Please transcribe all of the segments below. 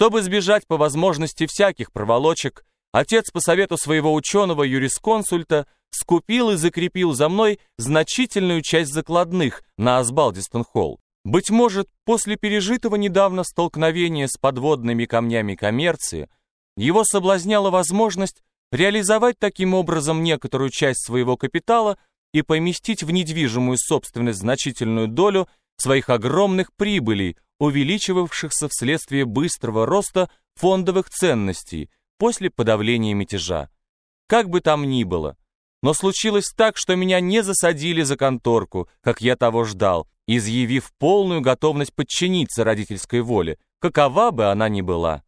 Чтобы избежать по возможности всяких проволочек, отец по совету своего ученого юрисконсульта скупил и закрепил за мной значительную часть закладных на Асбалдистон-холл. Быть может, после пережитого недавно столкновения с подводными камнями коммерции, его соблазняла возможность реализовать таким образом некоторую часть своего капитала и поместить в недвижимую собственность значительную долю своих огромных прибылей, увеличивавшихся вследствие быстрого роста фондовых ценностей после подавления мятежа. Как бы там ни было, но случилось так, что меня не засадили за конторку, как я того ждал, изъявив полную готовность подчиниться родительской воле, какова бы она ни была.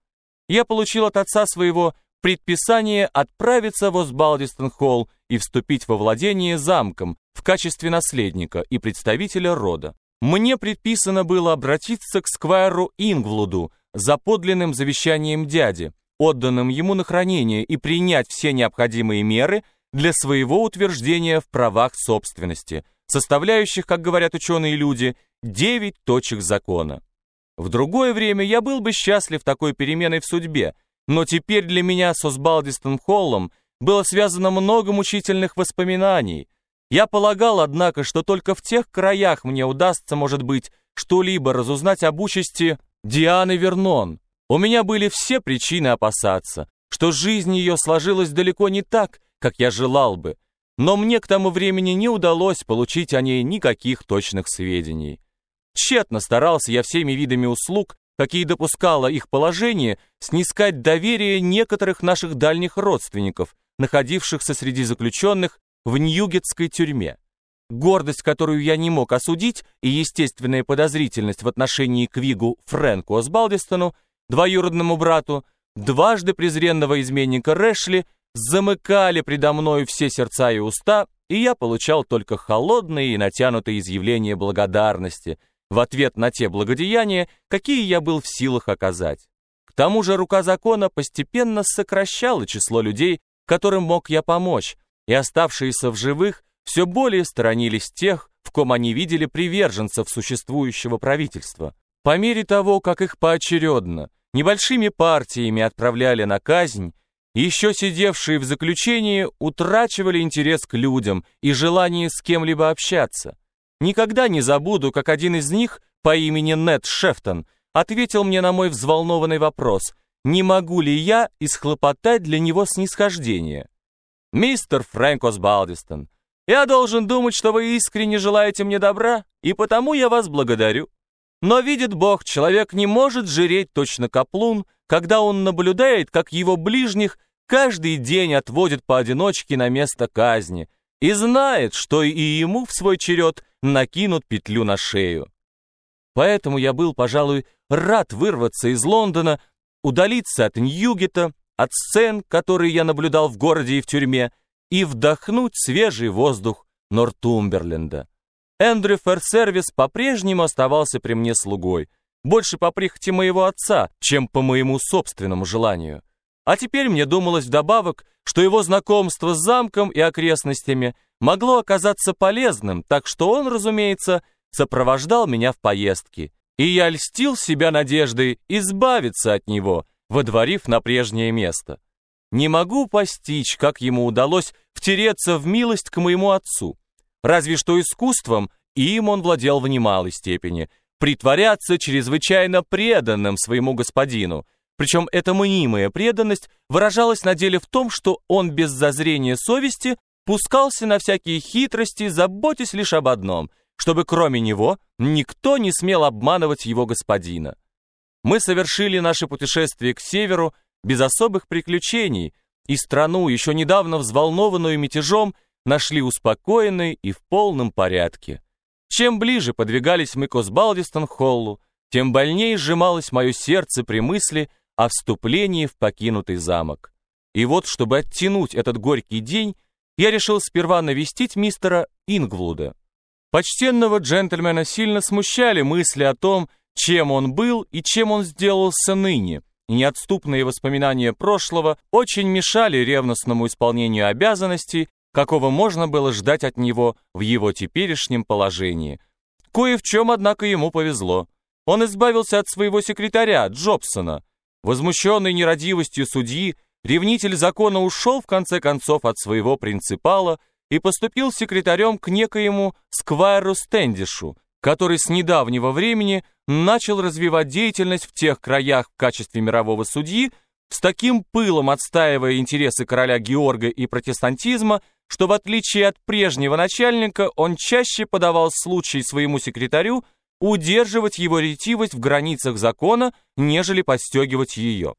Я получил от отца своего предписание отправиться в Осбалдистон-холл и вступить во владение замком в качестве наследника и представителя рода. Мне предписано было обратиться к сквайру Ингвлуду за подлинным завещанием дяди, отданным ему на хранение, и принять все необходимые меры для своего утверждения в правах собственности, составляющих, как говорят ученые люди, девять точек закона. В другое время я был бы счастлив такой переменой в судьбе, но теперь для меня с Осбалдистон Холлом было связано много мучительных воспоминаний. Я полагал, однако, что только в тех краях мне удастся, может быть, что-либо разузнать об участи Дианы Вернон. У меня были все причины опасаться, что жизнь ее сложилась далеко не так, как я желал бы, но мне к тому времени не удалось получить о ней никаких точных сведений. Тщетно старался я всеми видами услуг какие допускало их положение, снискать доверие некоторых наших дальних родственников, находившихся среди заключенных в Ньюгетской тюрьме. Гордость, которую я не мог осудить, и естественная подозрительность в отношении к Вигу Фрэнку Осбалдистону, двоюродному брату, дважды презренного изменника Рэшли, замыкали предо мною все сердца и уста, и я получал только холодные и натянутые изъявления благодарности – в ответ на те благодеяния, какие я был в силах оказать. К тому же рука закона постепенно сокращала число людей, которым мог я помочь, и оставшиеся в живых все более сторонились тех, в ком они видели приверженцев существующего правительства. По мере того, как их поочередно, небольшими партиями отправляли на казнь, еще сидевшие в заключении утрачивали интерес к людям и желание с кем-либо общаться. Никогда не забуду, как один из них по имени Нед Шефтон ответил мне на мой взволнованный вопрос, не могу ли я исхлопотать для него снисхождение. «Мистер Фрэнк Осбалдистон, я должен думать, что вы искренне желаете мне добра, и потому я вас благодарю. Но, видит Бог, человек не может жиреть точно каплун, когда он наблюдает, как его ближних каждый день отводят поодиночке на место казни, и знает, что и ему в свой черед накинут петлю на шею. Поэтому я был, пожалуй, рад вырваться из Лондона, удалиться от Ньюгета, от сцен, которые я наблюдал в городе и в тюрьме, и вдохнуть свежий воздух Нортумберленда. Эндрю Ферсервис по-прежнему оставался при мне слугой, больше по прихоти моего отца, чем по моему собственному желанию. А теперь мне думалось вдобавок, что его знакомство с замком и окрестностями могло оказаться полезным, так что он, разумеется, сопровождал меня в поездке, и я льстил себя надеждой избавиться от него, водворив на прежнее место. Не могу постичь, как ему удалось втереться в милость к моему отцу. Разве что искусством, им он владел в немалой степени, притворяться чрезвычайно преданным своему господину – причем эта мнимая преданность выражалась на деле в том, что он без зазрения совести пускался на всякие хитрости, заботясь лишь об одном, чтобы кроме него никто не смел обманывать его господина. Мы совершили наше путешествие к северу без особых приключений, и страну, еще недавно взволнованную мятежом, нашли успокоенной и в полном порядке. Чем ближе подвигались мы к Осбалдистон-Холлу, тем больнее сжималось мое сердце при мысли о вступлении в покинутый замок. И вот, чтобы оттянуть этот горький день, я решил сперва навестить мистера Ингвуда. Почтенного джентльмена сильно смущали мысли о том, чем он был и чем он сделался ныне, неотступные воспоминания прошлого очень мешали ревностному исполнению обязанностей, какого можно было ждать от него в его теперешнем положении. Кое в чем, однако, ему повезло. Он избавился от своего секретаря, Джобсона, Возмущенный нерадивостью судьи, ревнитель закона ушел в конце концов от своего принципала и поступил секретарем к некоему Сквайру Стэндишу, который с недавнего времени начал развивать деятельность в тех краях в качестве мирового судьи, с таким пылом отстаивая интересы короля Георга и протестантизма, что в отличие от прежнего начальника он чаще подавал случай своему секретарю удерживать его ретивость в границах закона, нежели подстегивать ее.